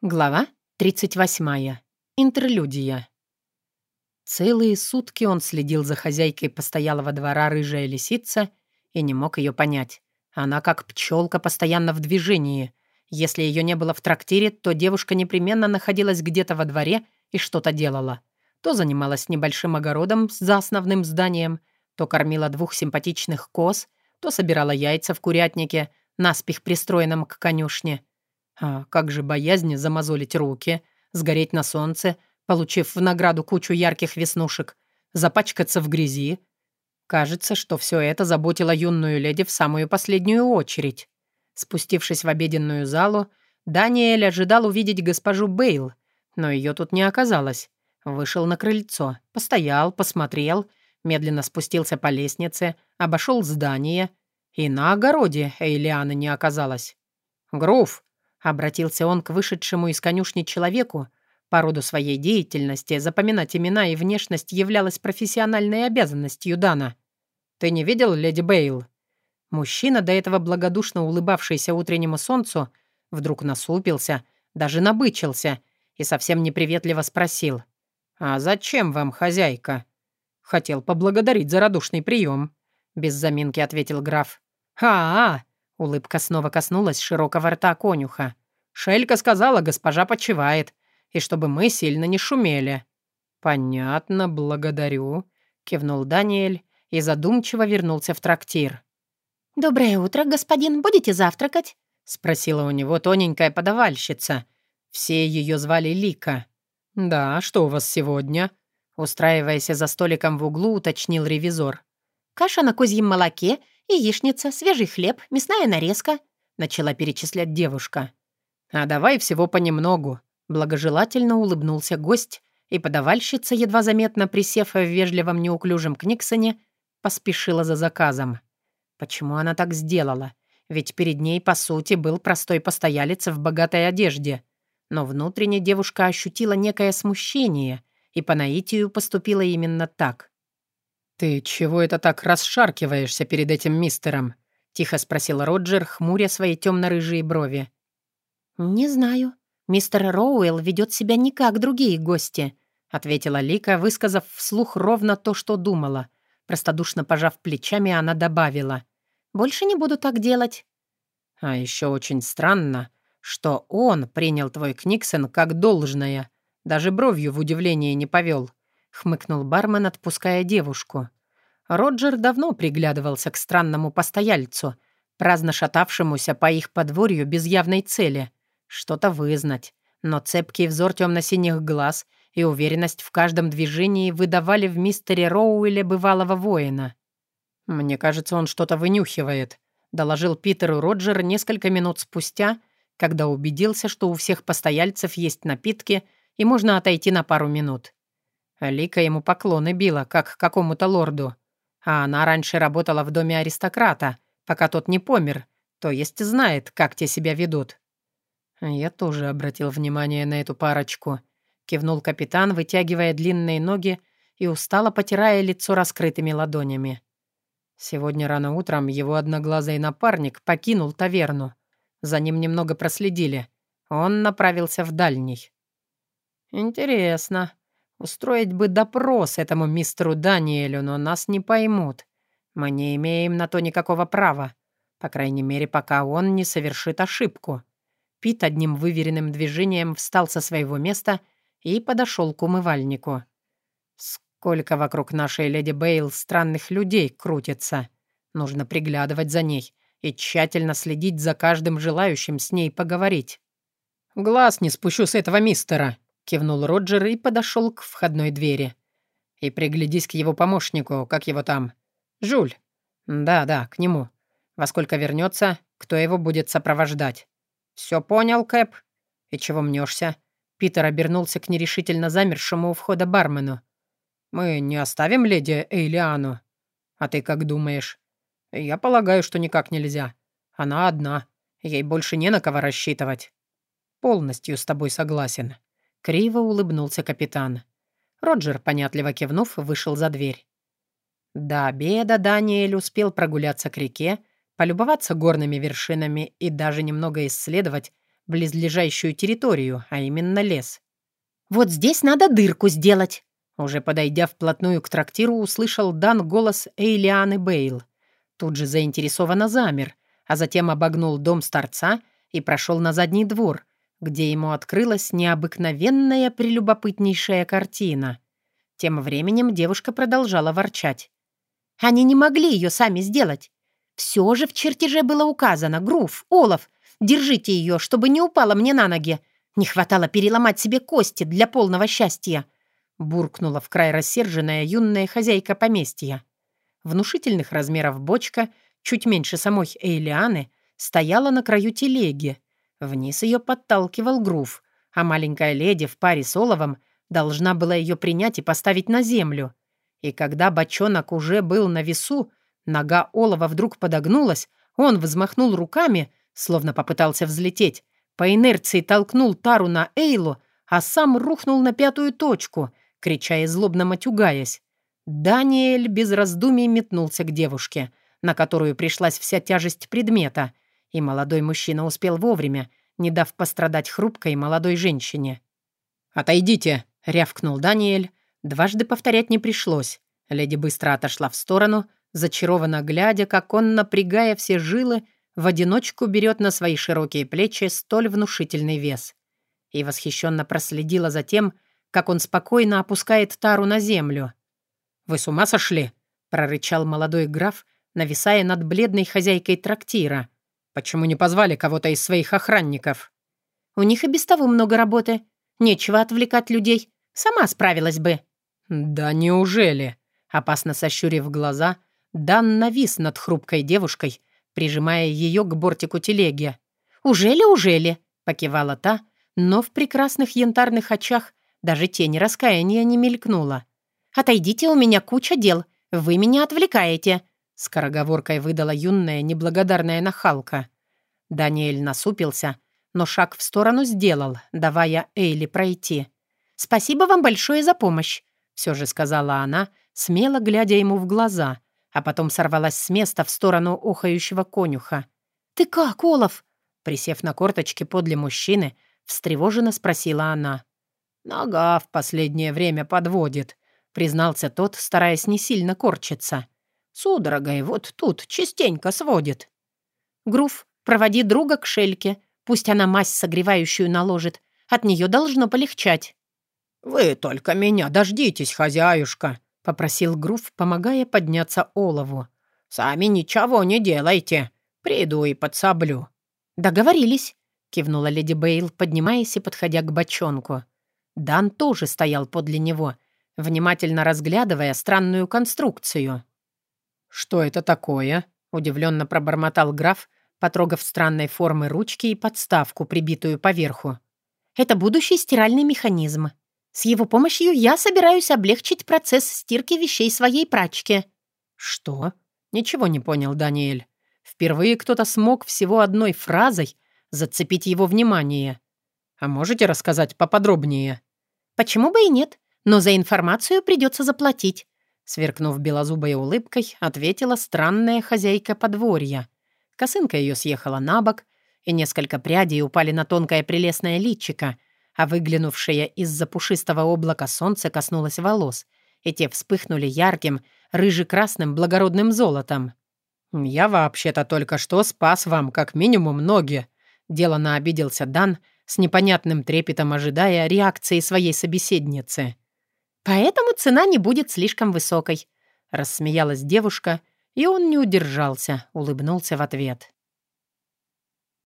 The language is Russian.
Глава 38. Интерлюдия. Целые сутки он следил за хозяйкой постоялого двора рыжая лисица и не мог ее понять. Она как пчелка постоянно в движении. Если ее не было в трактире, то девушка непременно находилась где-то во дворе и что-то делала. То занималась небольшим огородом за основным зданием, то кормила двух симпатичных коз, то собирала яйца в курятнике, наспех пристроенном к конюшне — а как же боязнь замазолить руки, сгореть на солнце, получив в награду кучу ярких веснушек, запачкаться в грязи? Кажется, что все это заботило юную леди в самую последнюю очередь. Спустившись в обеденную залу, Даниэль ожидал увидеть госпожу Бейл, но ее тут не оказалось. Вышел на крыльцо, постоял, посмотрел, медленно спустился по лестнице, обошел здание, и на огороде Эйлианы не оказалось. «Грув, Обратился он к вышедшему из конюшни человеку. По роду своей деятельности запоминать имена и внешность являлась профессиональной обязанностью Дана. «Ты не видел леди Бейл?» Мужчина, до этого благодушно улыбавшийся утреннему солнцу, вдруг насупился, даже набычился и совсем неприветливо спросил. «А зачем вам хозяйка?» «Хотел поблагодарить за радушный прием», — без заминки ответил граф. «А-а!» Улыбка снова коснулась широкого рта конюха. «Шелька сказала, госпожа почивает, и чтобы мы сильно не шумели». «Понятно, благодарю», — кивнул Даниэль и задумчиво вернулся в трактир. «Доброе утро, господин. Будете завтракать?» — спросила у него тоненькая подавальщица. Все ее звали Лика. «Да, что у вас сегодня?» Устраиваясь за столиком в углу, уточнил ревизор. «Каша на козьем молоке яичница, свежий хлеб, мясная нарезка», — начала перечислять девушка. «А давай всего понемногу», — благожелательно улыбнулся гость, и подавальщица, едва заметно присев в вежливом неуклюжем книгсоне, поспешила за заказом. Почему она так сделала? Ведь перед ней, по сути, был простой постоялец в богатой одежде. Но внутренне девушка ощутила некое смущение и по наитию поступила именно так. «Ты чего это так расшаркиваешься перед этим мистером?» — тихо спросил Роджер, хмуря свои темно-рыжие брови. «Не знаю. Мистер Роуэлл ведет себя не как другие гости», — ответила Лика, высказав вслух ровно то, что думала. Простодушно пожав плечами, она добавила. «Больше не буду так делать». «А еще очень странно, что он принял твой Книксон как должное. Даже бровью в удивлении не повел хмыкнул бармен, отпуская девушку. Роджер давно приглядывался к странному постояльцу, праздно шатавшемуся по их подворью без явной цели. Что-то вызнать. Но цепкий взор темно-синих глаз и уверенность в каждом движении выдавали в мистере Роуэле бывалого воина. «Мне кажется, он что-то вынюхивает», — доложил Питеру Роджер несколько минут спустя, когда убедился, что у всех постояльцев есть напитки и можно отойти на пару минут. Лика ему поклоны била, как какому-то лорду. А она раньше работала в доме аристократа, пока тот не помер, то есть знает, как те себя ведут. Я тоже обратил внимание на эту парочку. Кивнул капитан, вытягивая длинные ноги и устало потирая лицо раскрытыми ладонями. Сегодня рано утром его одноглазый напарник покинул таверну. За ним немного проследили. Он направился в дальний. «Интересно», Устроить бы допрос этому мистеру Даниэлю, но нас не поймут. Мы не имеем на то никакого права. По крайней мере, пока он не совершит ошибку. Пит одним выверенным движением встал со своего места и подошел к умывальнику. Сколько вокруг нашей леди Бейл странных людей крутится. Нужно приглядывать за ней и тщательно следить за каждым желающим с ней поговорить. «Глаз не спущу с этого мистера», кивнул Роджер и подошел к входной двери. «И приглядись к его помощнику, как его там. Жуль». «Да-да, к нему. Во сколько вернется, кто его будет сопровождать». «Все понял, Кэп?» «И чего мнешься?» Питер обернулся к нерешительно замершему у входа бармену. «Мы не оставим леди Эйлиану?» «А ты как думаешь?» «Я полагаю, что никак нельзя. Она одна. Ей больше не на кого рассчитывать». «Полностью с тобой согласен», Криво улыбнулся капитан. Роджер, понятливо кивнув, вышел за дверь. До обеда Даниэль успел прогуляться к реке, полюбоваться горными вершинами и даже немного исследовать близлежащую территорию, а именно лес. «Вот здесь надо дырку сделать!» Уже подойдя вплотную к трактиру, услышал Дан голос Эйлианы Бейл. Тут же заинтересованно замер, а затем обогнул дом старца и прошел на задний двор, где ему открылась необыкновенная прелюбопытнейшая картина. Тем временем девушка продолжала ворчать. «Они не могли ее сами сделать. Все же в чертеже было указано. Грув, Олаф, держите ее, чтобы не упала мне на ноги. Не хватало переломать себе кости для полного счастья», буркнула в край рассерженная юная хозяйка поместья. Внушительных размеров бочка, чуть меньше самой Эйлианы, стояла на краю телеги. Вниз ее подталкивал грув, а маленькая леди в паре с Оловом должна была ее принять и поставить на землю. И когда бочонок уже был на весу, нога Олова вдруг подогнулась, он взмахнул руками, словно попытался взлететь, по инерции толкнул Тару на Эйлу, а сам рухнул на пятую точку, крича и злобно матюгаясь. Даниэль без раздумий метнулся к девушке, на которую пришлась вся тяжесть предмета, и молодой мужчина успел вовремя, не дав пострадать хрупкой молодой женщине. «Отойдите!» — рявкнул Даниэль. Дважды повторять не пришлось. Леди быстро отошла в сторону, зачарованно глядя, как он, напрягая все жилы, в одиночку берет на свои широкие плечи столь внушительный вес. И восхищенно проследила за тем, как он спокойно опускает тару на землю. «Вы с ума сошли?» — прорычал молодой граф, нависая над бледной хозяйкой трактира. «Почему не позвали кого-то из своих охранников?» «У них и без того много работы. Нечего отвлекать людей. Сама справилась бы». «Да неужели?» Опасно сощурив глаза, Дан навис над хрупкой девушкой, прижимая ее к бортику телеги. «Ужели, ужели?» — покивала та, но в прекрасных янтарных очах даже тень раскаяния не мелькнула. «Отойдите, у меня куча дел. Вы меня отвлекаете», — скороговоркой выдала юная неблагодарная нахалка. Даниэль насупился, но шаг в сторону сделал, давая Эйли пройти. «Спасибо вам большое за помощь», — все же сказала она, смело глядя ему в глаза, а потом сорвалась с места в сторону охающего конюха. «Ты как, Олаф?» Присев на корточки подле мужчины, встревоженно спросила она. «Нога в последнее время подводит», признался тот, стараясь не сильно корчиться. «Судорогой вот тут частенько сводит». «Грув, проводи друга к шельке. Пусть она мазь согревающую наложит. От нее должно полегчать». «Вы только меня дождитесь, хозяюшка», — попросил Грув, помогая подняться Олову. «Сами ничего не делайте. Приду и подсоблю». «Договорились», — кивнула леди Бейл, поднимаясь и подходя к бочонку. Дан тоже стоял подле него — внимательно разглядывая странную конструкцию. «Что это такое?» — удивленно пробормотал граф, потрогав странной формы ручки и подставку, прибитую поверху. «Это будущий стиральный механизм. С его помощью я собираюсь облегчить процесс стирки вещей своей прачки». «Что?» — ничего не понял Даниэль. Впервые кто-то смог всего одной фразой зацепить его внимание. «А можете рассказать поподробнее?» «Почему бы и нет? но за информацию придется заплатить», сверкнув белозубой улыбкой, ответила странная хозяйка подворья. Косынка ее съехала на бок, и несколько прядей упали на тонкое прелестное личико, а выглянувшее из-за пушистого облака солнце коснулось волос, и те вспыхнули ярким, рыже-красным благородным золотом. «Я вообще-то только что спас вам как минимум ноги», — делано обиделся Дан, с непонятным трепетом ожидая реакции своей собеседницы. «Поэтому цена не будет слишком высокой», — рассмеялась девушка, и он не удержался, улыбнулся в ответ.